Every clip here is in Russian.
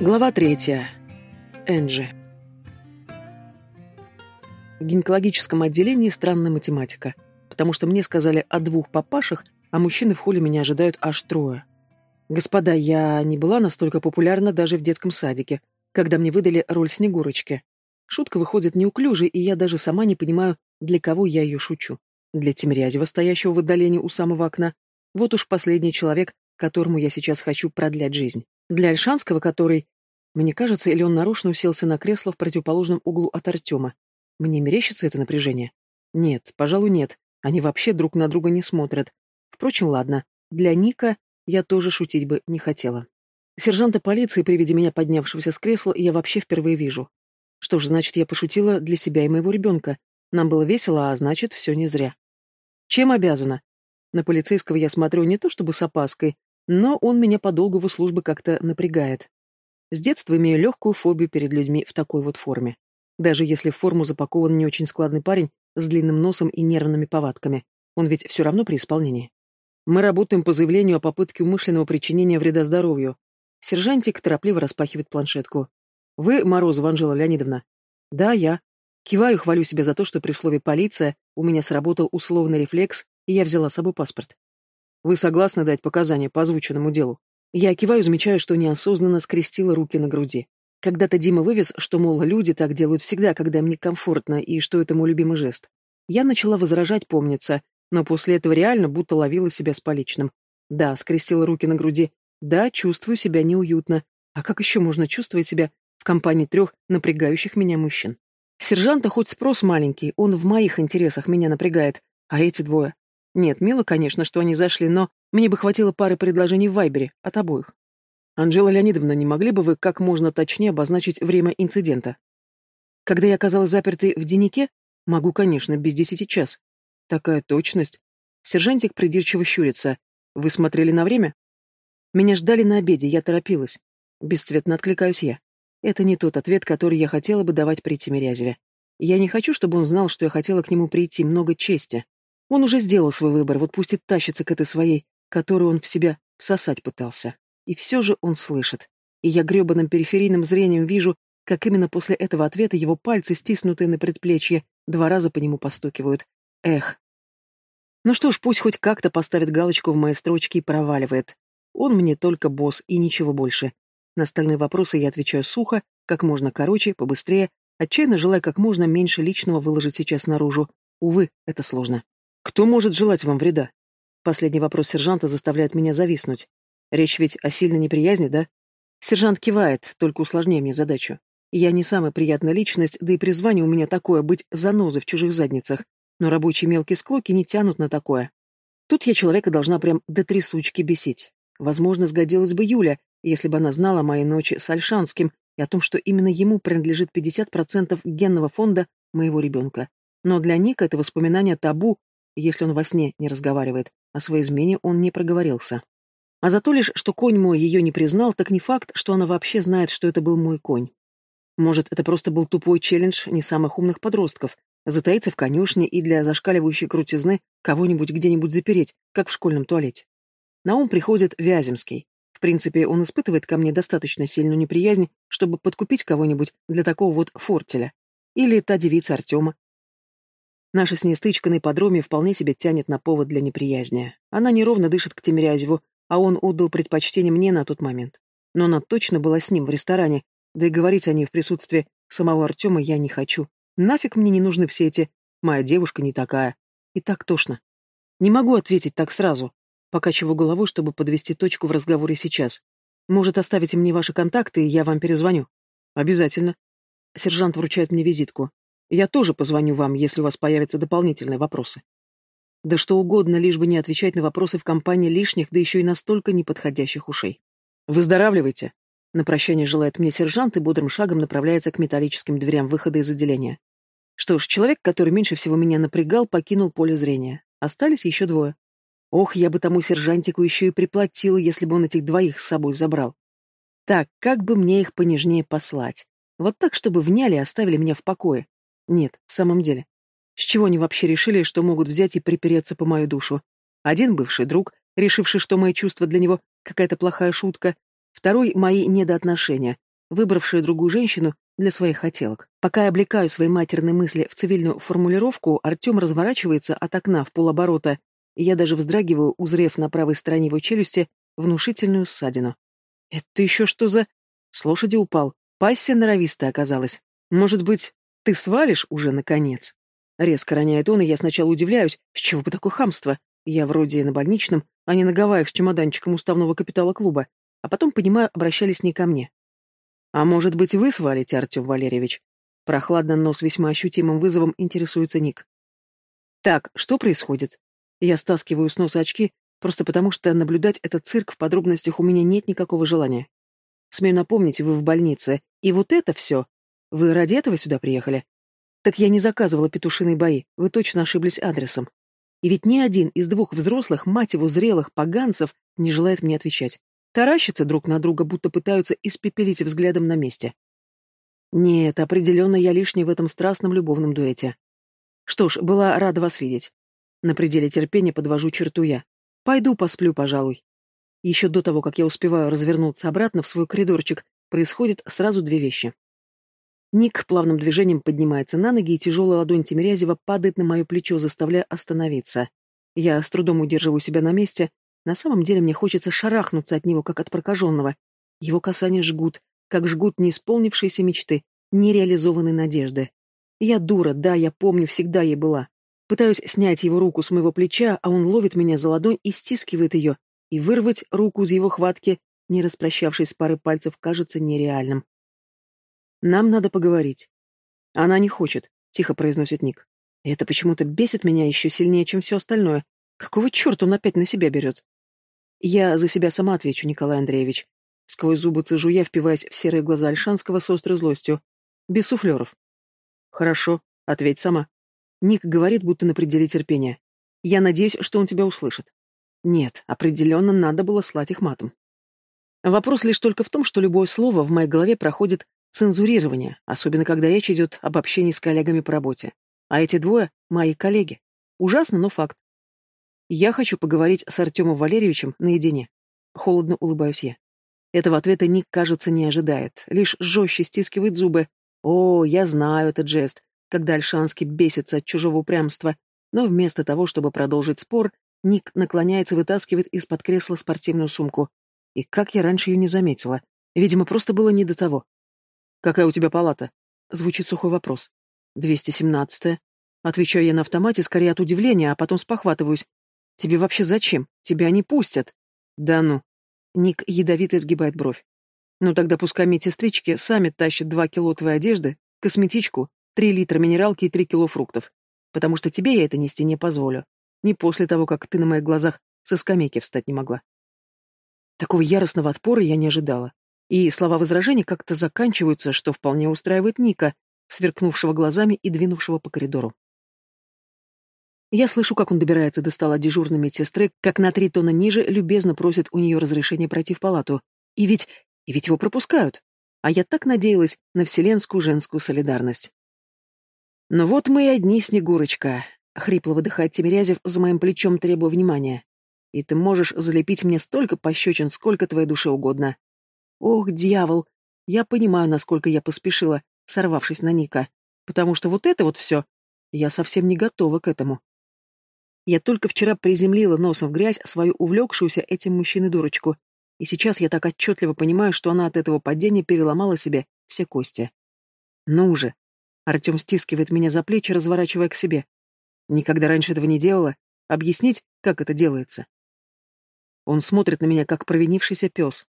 Глава третья. Энджи. В гинекологическом отделении странная математика, потому что мне сказали о двух папашах, а мужчины в холле меня ожидают аж трое. Господа, я не была настолько популярна даже в детском садике, когда мне выдали роль Снегурочки. Шутка выходит неуклюжей, и я даже сама не понимаю, для кого я ее шучу. Для Тимирязева, стоящего в отдалении у самого окна. Вот уж последний человек, которому я сейчас хочу продлять жизнь. Для Альшанского, который... Мне кажется, или он нарочно уселся на кресло в противоположном углу от Артема. Мне мерещится это напряжение? Нет, пожалуй, нет. Они вообще друг на друга не смотрят. Впрочем, ладно. Для Ника я тоже шутить бы не хотела. Сержанта полиции при виде меня поднявшегося с кресла я вообще впервые вижу. Что ж, значит, я пошутила для себя и моего ребенка. Нам было весело, а значит, все не зря. Чем обязана? На полицейского я смотрю не то чтобы с опаской, но он меня по долгу службы как-то напрягает. С детства имею легкую фобию перед людьми в такой вот форме. Даже если в форму запакован не очень складный парень с длинным носом и нервными повадками, он ведь все равно при исполнении. Мы работаем по заявлению о попытке умышленного причинения вреда здоровью. Сержантик торопливо распахивает планшетку. Вы Морозова Анжела Леонидовна? Да, я. Киваю, хвалю себя за то, что при слове «полиция» у меня сработал условный рефлекс, и я взяла с собой паспорт. Вы согласны дать показания по озвученному делу? Я киваю, замечаю, что неосознанно скрестила руки на груди. Когда-то Дима вывез, что, мол, люди так делают всегда, когда им некомфортно, и что это мой любимый жест. Я начала возражать, помнится, но после этого реально будто ловила себя с поличным. Да, скрестила руки на груди. Да, чувствую себя неуютно. А как еще можно чувствовать себя в компании трех напрягающих меня мужчин? Сержанта хоть спрос маленький, он в моих интересах меня напрягает, а эти двое нет, мило, конечно, что они зашли, но мне бы хватило пары предложений в Вайбере от обоих. Анжела Леонидовна, не могли бы вы как можно точнее обозначить время инцидента? Когда я оказалась запертой в дневнике? Могу, конечно, без десяти час. Такая точность. Сержантик придирчиво щурится. Вы смотрели на время? Меня ждали на обеде, я торопилась. Бесцветно откликаюсь я. Это не тот ответ, который я хотела бы давать при Тимирязеве. Я не хочу, чтобы он знал, что я хотела к нему прийти, много чести. Он уже сделал свой выбор, вот пусть и тащится к этой своей, которую он в себя всосать пытался. И все же он слышит. И я гребаным периферийным зрением вижу, как именно после этого ответа его пальцы, стиснутые на предплечье, два раза по нему постукивают. Эх. Ну что ж, пусть хоть как-то поставит галочку в моей строчке и проваливает. Он мне только босс и ничего больше. На остальные вопросы я отвечаю сухо, как можно короче, побыстрее, отчаянно желая как можно меньше личного выложить сейчас наружу. Увы, это сложно. Кто может желать вам вреда? Последний вопрос сержанта заставляет меня зависнуть. Речь ведь о сильной неприязни, да? Сержант кивает, только усложняя мне задачу. Я не самая приятная личность, да и призвание у меня такое быть занозой в чужих задницах, но рабочие мелкие склоки не тянут на такое. Тут я человека должна прям до трясучки бесить. Возможно, сгодилась бы Юля, если бы она знала о моей ночи с Альшанским и о том, что именно ему принадлежит 50% генного фонда моего ребенка. Но для Ника это воспоминание табу, если он во сне не разговаривает, о своей измене он не проговорился. А за то лишь, что конь мой ее не признал, так не факт, что она вообще знает, что это был мой конь. Может, это просто был тупой челлендж не самых умных подростков, затаиться в конюшне и для зашкаливающей крутизны кого-нибудь где-нибудь запереть, как в школьном туалете. На ум приходит Вяземский. В принципе, он испытывает ко мне достаточно сильную неприязнь, чтобы подкупить кого-нибудь для такого вот фортеля. Или та девица Артема, Наша с ней стычка на ипподроме вполне себе тянет на повод для неприязни. Она неровно дышит к Тимирязеву, а он отдал предпочтение мне на тот момент. Но она точно была с ним в ресторане, да и говорить о ней в присутствии самого Артема я не хочу. Нафиг мне не нужны все эти «моя девушка не такая». И так тошно. Не могу ответить так сразу. Покачиваю головой, чтобы подвести точку в разговоре сейчас. Может, оставите мне ваши контакты, и я вам перезвоню? Обязательно. Сержант вручает мне визитку. Я тоже позвоню вам, если у вас появятся дополнительные вопросы. Да что угодно, лишь бы не отвечать на вопросы в компании лишних, да еще и настолько неподходящих ушей. Выздоравливайте. На прощание желает мне сержант и бодрым шагом направляется к металлическим дверям выхода из отделения. Что ж, человек, который меньше всего меня напрягал, покинул поле зрения. Остались еще двое. Ох, я бы тому сержантику еще и приплатила, если бы он этих двоих с собой забрал. Так, как бы мне их понежнее послать? Вот так, чтобы вняли и оставили меня в покое. Нет, в самом деле. С чего они вообще решили, что могут взять и припереться по мою душу? Один бывший друг, решивший, что мои чувства для него какая-то плохая шутка, второй — мои недоотношения, выбравшая другую женщину для своих хотелок. Пока я облекаю свои матерные мысли в цивильную формулировку, Артем разворачивается от окна в полоборота, и я даже вздрагиваю, узрев на правой стороне его челюсти внушительную ссадину. «Это еще что за...» С лошади упал. Пассия норовистая оказалась. «Может быть, ты свалишь уже, наконец?» Резко роняет он, и я сначала удивляюсь, с чего бы такое хамство? Я вроде на больничном, а не на Гавайях с чемоданчиком уставного капитала клуба. А потом, понимаю, обращались не ко мне. «А может быть, вы свалите, Артем Валерьевич?» Прохладно, но с весьма ощутимым вызовом интересуется Ник. «Так, что происходит?» Я стаскиваю с носа очки, просто потому что наблюдать этот цирк в подробностях у меня нет никакого желания. Смею напомнить, вы в больнице, и вот это все. Вы ради этого сюда приехали? Так я не заказывала петушиные бои, вы точно ошиблись адресом. И ведь ни один из двух взрослых, мать его, зрелых поганцев не желает мне отвечать таращатся друг на друга, будто пытаются испепелить взглядом на месте. Нет, определенно я лишний в этом страстном любовном дуэте. Что ж, была рада вас видеть. На пределе терпения подвожу черту я. Пойду посплю, пожалуй. Еще до того, как я успеваю развернуться обратно в свой коридорчик, происходят сразу две вещи. Ник плавным движением поднимается на ноги, и тяжелая ладонь Тимирязева падает на мое плечо, заставляя остановиться. Я с трудом удерживаю себя на месте, на самом деле мне хочется шарахнуться от него, как от прокаженного. Его касания жгут, как жгут неисполнившиеся мечты, нереализованные надежды. Я дура, да, я помню, всегда ей была. Пытаюсь снять его руку с моего плеча, а он ловит меня за ладонь и стискивает ее, и вырвать руку из его хватки, не распрощавшись с парой пальцев, кажется нереальным. «Нам надо поговорить». «Она не хочет», — тихо произносит Ник. Это почему-то бесит меня еще сильнее, чем все остальное. Какого черта он опять на себя берет? Я за себя сама отвечу, Николай Андреевич. Сквозь зубы цежу я, впиваясь в серые глаза Альшанского с острой злостью. Без суфлеров. Хорошо, ответь сама. Ник говорит, будто на пределе терпения. Я надеюсь, что он тебя услышит. Нет, определенно надо было слать их матом. Вопрос лишь только в том, что любое слово в моей голове проходит цензурирование, особенно когда речь идет об общении с коллегами по работе. А эти двое — мои коллеги. Ужасно, но факт. Я хочу поговорить с Артемом Валерьевичем наедине. Холодно улыбаюсь я. Этого ответа Ник, кажется, не ожидает, лишь жестче стискивает зубы. О, я знаю этот жест, когда Альшанский бесится от чужого упрямства, но вместо того, чтобы продолжить спор, Ник наклоняется и вытаскивает из-под кресла спортивную сумку. И как я раньше ее не заметила? Видимо, просто было не до того. «Какая у тебя палата?» Звучит сухой вопрос. «217-я». Отвечаю я на автомате, скорее от удивления, а потом спохватываюсь. Тебе вообще зачем? Тебя не пустят. Да ну. Ник ядовито изгибает бровь. Ну тогда пускай медсестрички сами тащат два кило твоей одежды, косметичку, три литра минералки и три кило фруктов. Потому что тебе я это нести не позволю. Не после того, как ты на моих глазах со скамейки встать не могла. Такого яростного отпора я не ожидала. И слова возражения как-то заканчиваются, что вполне устраивает Ника, сверкнувшего глазами и двинувшего по коридору. Я слышу, как он добирается до стола дежурной медсестры, как на три тона ниже любезно просит у нее разрешения пройти в палату. И ведь... и ведь его пропускают. А я так надеялась на вселенскую женскую солидарность. «Ну вот мы и одни, Снегурочка», — хрипло выдыхает Тимирязев за моим плечом, требуя внимания. «И ты можешь залепить мне столько пощечин, сколько твоей душе угодно». «Ох, дьявол! Я понимаю, насколько я поспешила, сорвавшись на Ника. Потому что вот это вот все... Я совсем не готова к этому. Я только вчера приземлила носом в грязь свою увлекшуюся этим мужчиной дурочку, и сейчас я так отчетливо понимаю, что она от этого падения переломала себе все кости. Ну же! Артем стискивает меня за плечи, разворачивая к себе. Никогда раньше этого не делала. Объяснить, как это делается? Он смотрит на меня, как провинившийся пес.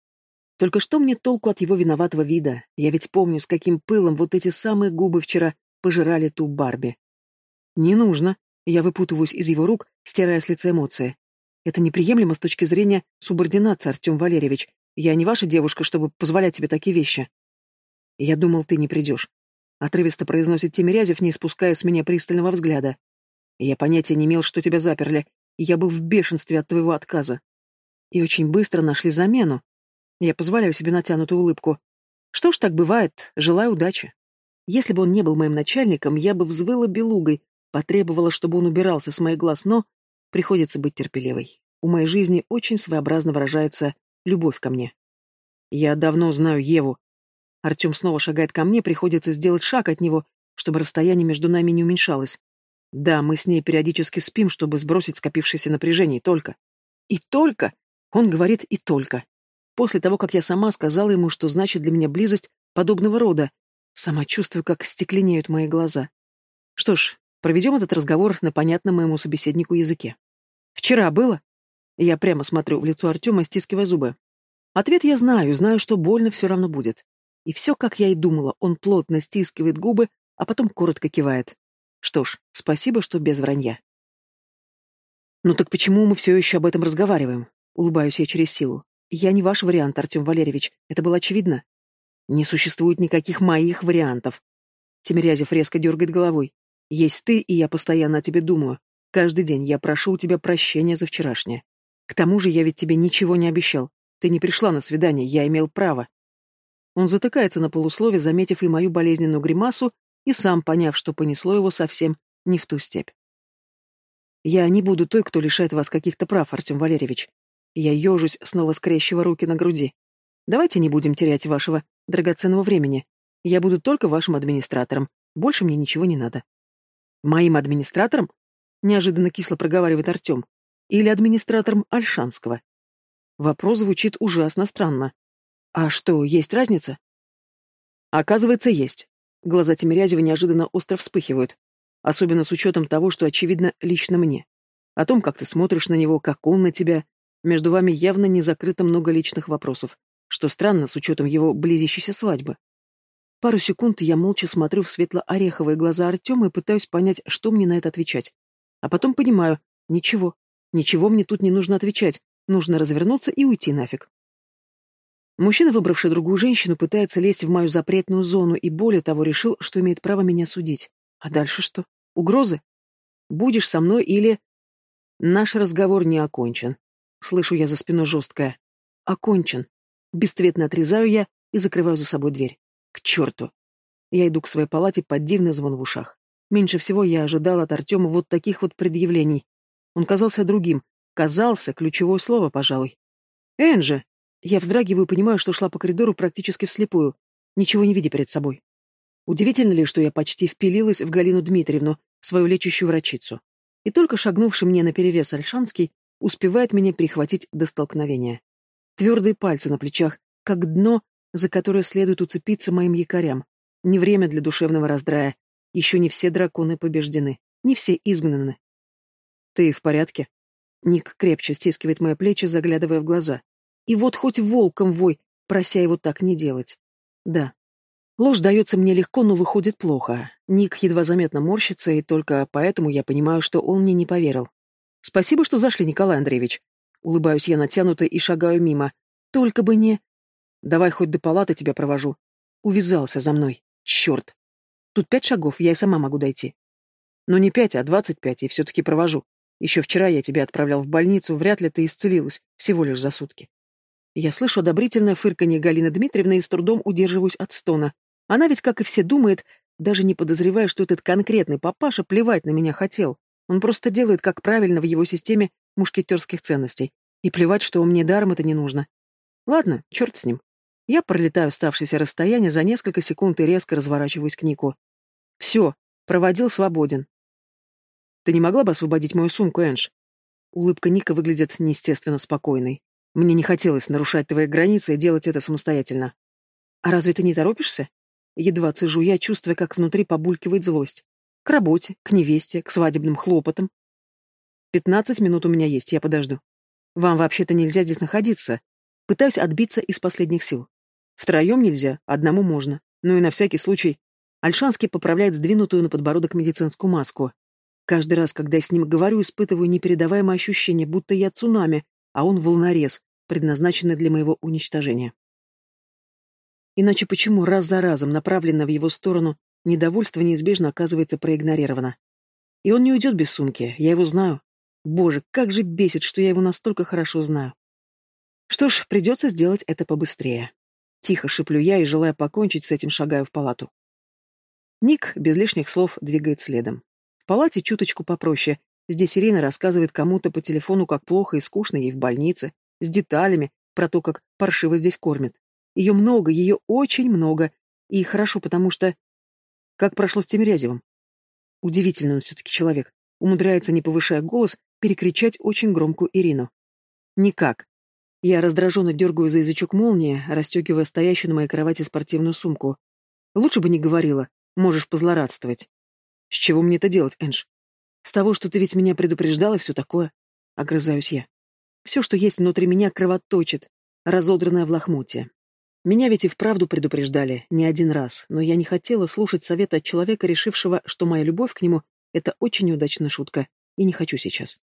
Только что мне толку от его виноватого вида? Я ведь помню, с каким пылом вот эти самые губы вчера пожирали ту Барби. Не нужно, я выпутываюсь из его рук, стирая с лица эмоции. Это неприемлемо с точки зрения субординации, Артем Валерьевич. Я не ваша девушка, чтобы позволять тебе такие вещи. Я думал, ты не придешь. Отрывисто произносит Тимирязев, не спуская с меня пристального взгляда. Я понятия не имел, что тебя заперли, я был в бешенстве от твоего отказа. И очень быстро нашли замену. Я позволяю себе натянутую улыбку. Что ж, так бывает, желаю удачи. Если бы он не был моим начальником, я бы взвыла белугой, Потребовала, чтобы он убирался с моих глаз, но приходится быть терпеливой. У моей жизни очень своеобразно выражается любовь ко мне. Я давно знаю Еву. Артем снова шагает ко мне, приходится сделать шаг от него, чтобы расстояние между нами не уменьшалось. Да, мы с ней периодически спим, чтобы сбросить скопившееся напряжение, и только. И только? Он говорит «и только». После того, как я сама сказала ему, что значит для меня близость подобного рода, сама чувствую, как стекленеют мои глаза. Что ж, проведем этот разговор на понятном моему собеседнику языке. Вчера было? Я прямо смотрю в лицо Артема, стискивая зубы. Ответ я знаю, знаю, что больно все равно будет. И все, как я и думала, он плотно стискивает губы, а потом коротко кивает. Что ж, спасибо, что без вранья. Ну так почему мы все еще об этом разговариваем? Улыбаюсь я через силу. Я не ваш вариант, Артем Валерьевич, это было очевидно. Не существует никаких моих вариантов. Тимирязев резко дергает головой. Есть ты, и я постоянно о тебе думаю. Каждый день я прошу у тебя прощения за вчерашнее. К тому же я ведь тебе ничего не обещал. Ты не пришла на свидание, я имел право. Он затыкается на полуслове, заметив и мою болезненную гримасу, и сам поняв, что понесло его совсем не в ту степь. Я не буду той, кто лишает вас каких-то прав, Артем Валерьевич. Я ежусь, снова скрещивая руки на груди. Давайте не будем терять вашего драгоценного времени. Я буду только вашим администратором. Больше мне ничего не надо. Моим администратором? Неожиданно кисло проговаривает Артем. Или администратором Альшанского? Вопрос звучит ужасно странно. А что, есть разница? Оказывается, есть. Глаза Тимирязева неожиданно остро вспыхивают. Особенно с учетом того, что очевидно лично мне. О том, как ты смотришь на него, как он на тебя. Между вами явно не закрыто много личных вопросов, что странно с учетом его близящейся свадьбы. Пару секунд я молча смотрю в светло-ореховые глаза Артема и пытаюсь понять, что мне на это отвечать. А потом понимаю, ничего, ничего мне тут не нужно отвечать, нужно развернуться и уйти нафиг. Мужчина, выбравший другую женщину, пытается лезть в мою запретную зону и, более того, решил, что имеет право меня судить. А дальше что? Угрозы? Будешь со мной или... Наш разговор не окончен. Слышу я за спиной жесткое. Окончен. Бесцветно отрезаю я и закрываю за собой дверь. К черту. Я иду к своей палате под дивный звон в ушах. Меньше всего я ожидал от Артема вот таких вот предъявлений. Он казался другим. Казался, ключевое слово, пожалуй. Энджи! Я вздрагиваю и понимаю, что шла по коридору практически вслепую, ничего не видя перед собой. Удивительно ли, что я почти впилилась в Галину Дмитриевну, свою лечащую врачицу. И только шагнувший мне на перерез Альшанский успевает меня перехватить до столкновения. Твердые пальцы на плечах, как дно, за которое следует уцепиться моим якорям. Не время для душевного раздрая. Еще не все драконы побеждены, не все изгнаны. «Ты в порядке?» Ник крепче стискивает мои плечи, заглядывая в глаза. И вот хоть волком вой, прося его так не делать. Да. Ложь дается мне легко, но выходит плохо. Ник едва заметно морщится, и только поэтому я понимаю, что он мне не поверил. Спасибо, что зашли, Николай Андреевич. Улыбаюсь я натянуто и шагаю мимо. Только бы не... Давай хоть до палаты тебя провожу. Увязался за мной. Черт. Тут пять шагов, я и сама могу дойти. Но не пять, а двадцать пять, и все-таки провожу. Еще вчера я тебя отправлял в больницу, вряд ли ты исцелилась, всего лишь за сутки. Я слышу одобрительное фырканье Галины Дмитриевны и с трудом удерживаюсь от стона. Она ведь, как и все, думает, даже не подозревая, что этот конкретный папаша плевать на меня хотел. Он просто делает, как правильно в его системе мушкетерских ценностей. И плевать, что мне даром это не нужно. Ладно, черт с ним. Я пролетаю оставшееся расстояние за несколько секунд и резко разворачиваюсь к Нику. Все, проводил свободен. Ты не могла бы освободить мою сумку, Энж? Улыбка Ника выглядит неестественно спокойной. Мне не хотелось нарушать твои границы и делать это самостоятельно. А разве ты не торопишься? Едва цежу я, чувствуя, как внутри побулькивает злость. К работе, к невесте, к свадебным хлопотам. Пятнадцать минут у меня есть, я подожду. Вам вообще-то нельзя здесь находиться. Пытаюсь отбиться из последних сил. Втроем нельзя, одному можно. Ну и на всякий случай. Альшанский поправляет сдвинутую на подбородок медицинскую маску. Каждый раз, когда я с ним говорю, испытываю непередаваемое ощущение, будто я цунами, а он волнорез, предназначенный для моего уничтожения. Иначе почему раз за разом направленное в его сторону недовольство неизбежно оказывается проигнорировано? И он не уйдет без сумки, я его знаю. Боже, как же бесит, что я его настолько хорошо знаю. Что ж, придется сделать это побыстрее. Тихо шиплю я и, желая покончить с этим, шагаю в палату. Ник без лишних слов двигает следом. В палате чуточку попроще. Здесь Ирина рассказывает кому-то по телефону, как плохо и скучно ей в больнице, с деталями про то, как паршиво здесь кормят. Ее много, ее очень много. И хорошо, потому что... Как прошло с Тимирязевым? Удивительный он все-таки человек. Умудряется, не повышая голос, перекричать очень громкую Ирину. Никак. Я раздраженно дергаю за язычок молнии, расстегивая стоящую на моей кровати спортивную сумку. Лучше бы не говорила. Можешь позлорадствовать. С чего мне это делать, Энж? С того, что ты ведь меня предупреждал и все такое. Огрызаюсь я. Все, что есть внутри меня, кровоточит, разодранное в лохмотье. Меня ведь и вправду предупреждали, не один раз, но я не хотела слушать совета от человека, решившего, что моя любовь к нему — это очень неудачная шутка, и не хочу сейчас.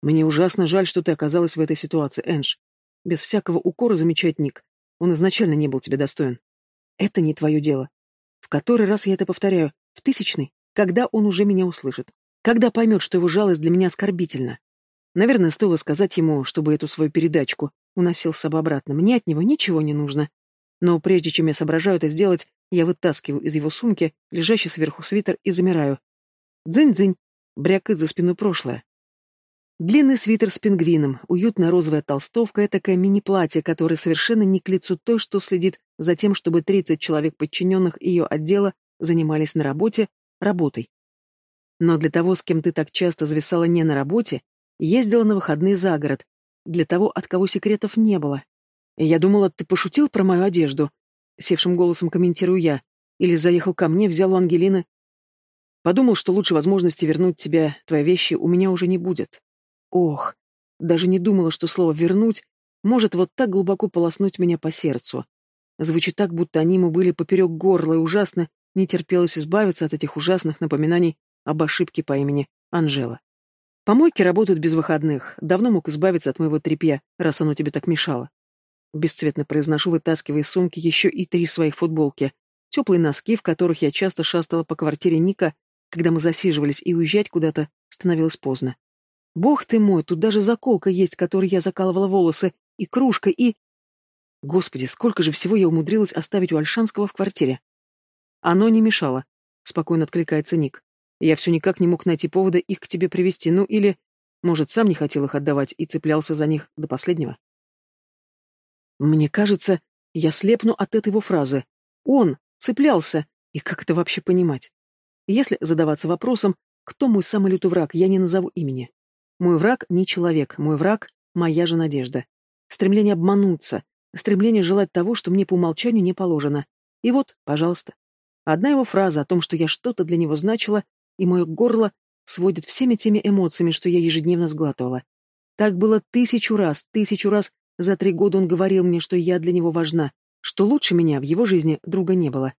Мне ужасно жаль, что ты оказалась в этой ситуации, Энж. Без всякого укора замечает Ник. Он изначально не был тебе достоин. Это не твое дело. В который раз я это повторяю? В тысячный? Когда он уже меня услышит? Когда поймет, что его жалость для меня оскорбительна? Наверное, стоило сказать ему, чтобы эту свою передачку уносил с собой обратно. Мне от него ничего не нужно. Но прежде чем я соображаю это сделать, я вытаскиваю из его сумки лежащий сверху свитер и замираю. Дзынь-дзынь, брякает за спину прошлое. Длинный свитер с пингвином, уютная розовая толстовка, такое мини-платье, которое совершенно не к лицу той, что следит за тем, чтобы 30 человек подчиненных ее отдела занимались на работе, работой. Но для того, с кем ты так часто зависала не на работе, ездила на выходные за город, для того, от кого секретов не было. Я думала, ты пошутил про мою одежду, севшим голосом комментирую я, или заехал ко мне, взял у Ангелины. Подумал, что лучше возможности вернуть тебе твои вещи у меня уже не будет. Ох, даже не думала, что слово «вернуть» может вот так глубоко полоснуть меня по сердцу. Звучит так, будто они ему были поперек горла, и ужасно не терпелось избавиться от этих ужасных напоминаний об ошибке по имени Анжела. Помойки работают без выходных. Давно мог избавиться от моего тряпья, раз оно тебе так мешало. Бесцветно произношу, вытаскивая из сумки еще и три своих футболки. Теплые носки, в которых я часто шастала по квартире Ника, когда мы засиживались, и уезжать куда-то становилось поздно. Бог ты мой, тут даже заколка есть, которой я закалывала волосы, и кружка, и... Господи, сколько же всего я умудрилась оставить у Альшанского в квартире. Оно не мешало, спокойно откликается Ник. Я все никак не мог найти повода их к тебе привести, ну или, может, сам не хотел их отдавать и цеплялся за них до последнего. Мне кажется, я слепну от этой его фразы. Он цеплялся, и как это вообще понимать? Если задаваться вопросом, кто мой самый лютый враг, я не назову имени. Мой враг не человек, мой враг — моя же надежда. Стремление обмануться, стремление желать того, что мне по умолчанию не положено. И вот, пожалуйста. Одна его фраза о том, что я что-то для него значила, и мое горло сводит всеми теми эмоциями, что я ежедневно сглатывала. Так было тысячу раз, тысячу раз за три года он говорил мне, что я для него важна, что лучше меня в его жизни друга не было.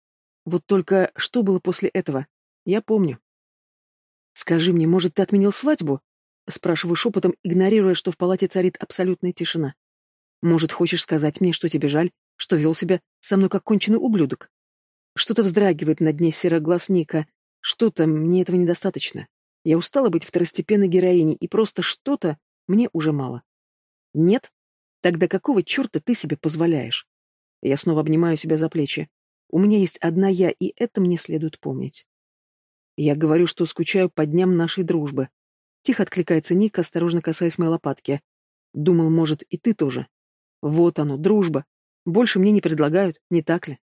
Вот только что было после этого? Я помню. «Скажи мне, может, ты отменил свадьбу?» Спрашиваю шепотом, игнорируя, что в палате царит абсолютная тишина. Может, хочешь сказать мне, что тебе жаль, что вел себя со мной как конченый ублюдок? Что-то вздрагивает на дне серых глаз Ника. Что-то, мне этого недостаточно. Я устала быть второстепенной героиней, и просто что-то мне уже мало. Нет? Тогда какого черта ты себе позволяешь? Я снова обнимаю себя за плечи. У меня есть одна я, и это мне следует помнить. Я говорю, что скучаю по дням нашей дружбы, Тихо откликается Ник, осторожно касаясь моей лопатки. Думал, может, и ты тоже. Вот оно, дружба. Больше мне не предлагают, не так ли?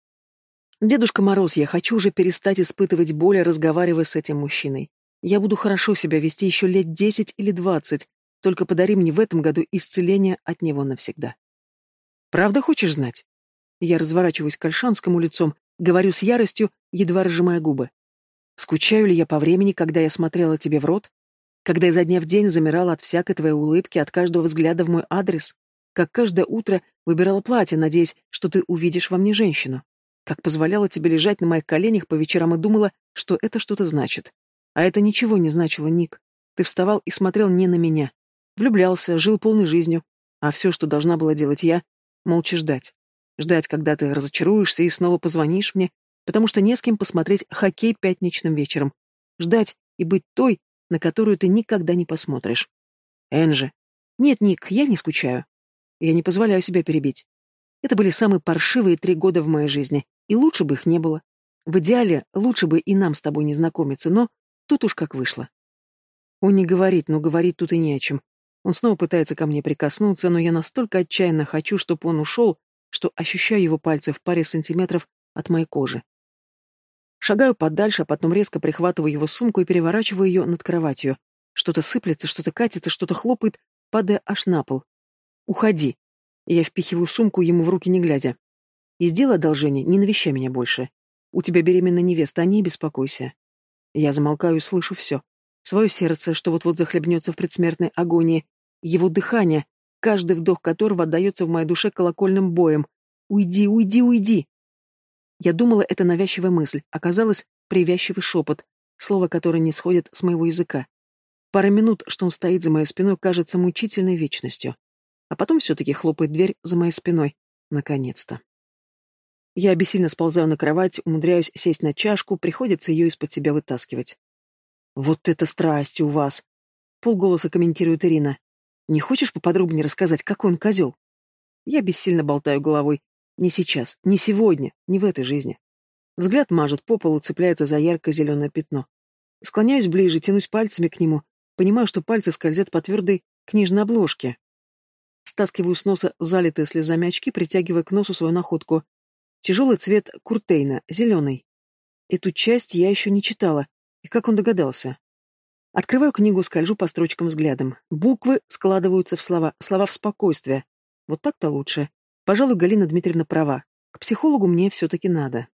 Дедушка Мороз, я хочу уже перестать испытывать боль, разговаривая с этим мужчиной. Я буду хорошо себя вести еще лет десять или двадцать, только подари мне в этом году исцеление от него навсегда. Правда хочешь знать? Я разворачиваюсь к Альшанскому лицом, говорю с яростью, едва разжимая губы. Скучаю ли я по времени, когда я смотрела тебе в рот? когда изо дня в день замирала от всякой твоей улыбки, от каждого взгляда в мой адрес, как каждое утро выбирала платье, надеясь, что ты увидишь во мне женщину, как позволяла тебе лежать на моих коленях по вечерам и думала, что это что-то значит. А это ничего не значило, Ник. Ты вставал и смотрел не на меня. Влюблялся, жил полной жизнью, а все, что должна была делать я, молча ждать. Ждать, когда ты разочаруешься и снова позвонишь мне, потому что не с кем посмотреть хоккей пятничным вечером. Ждать и быть той, на которую ты никогда не посмотришь. Энжи. Нет, Ник, я не скучаю. Я не позволяю себя перебить. Это были самые паршивые три года в моей жизни, и лучше бы их не было. В идеале, лучше бы и нам с тобой не знакомиться, но тут уж как вышло. Он не говорит, но говорит тут и не о чем. Он снова пытается ко мне прикоснуться, но я настолько отчаянно хочу, чтобы он ушел, что ощущаю его пальцы в паре сантиметров от моей кожи. Шагаю подальше, а потом резко прихватываю его сумку и переворачиваю ее над кроватью. Что-то сыплется, что-то катится, что-то хлопает, падая аж на пол. «Уходи!» Я впихиваю сумку ему в руки, не глядя. «И сделай одолжение, не навещай меня больше. У тебя беременная невеста, о ней беспокойся». Я замолкаю и слышу все. Свое сердце, что вот-вот захлебнется в предсмертной агонии, его дыхание, каждый вдох которого отдается в моей душе колокольным боем. «Уйди, уйди, уйди!» Я думала, это навязчивая мысль, оказалось привязчивый шепот, слово которое не сходит с моего языка. Пара минут, что он стоит за моей спиной, кажется мучительной вечностью. А потом все-таки хлопает дверь за моей спиной. Наконец-то. Я бессильно сползаю на кровать, умудряюсь сесть на чашку, приходится ее из-под себя вытаскивать. «Вот это страсть у вас!» Полголоса комментирует Ирина. «Не хочешь поподробнее рассказать, какой он козел?» Я бессильно болтаю головой. Не сейчас, не сегодня, не в этой жизни. Взгляд мажет по полу, цепляется за ярко-зеленое пятно. Склоняюсь ближе, тянусь пальцами к нему, понимаю, что пальцы скользят по твердой книжной обложке. Стаскиваю с носа залитые слезами очки, притягивая к носу свою находку. Тяжелый цвет куртейна, зеленый. Эту часть я еще не читала. И как он догадался? Открываю книгу, скольжу по строчкам взглядом. Буквы складываются в слова, слова в спокойствие. Вот так-то лучше. Пожалуй, Галина Дмитриевна права. К психологу мне все-таки надо.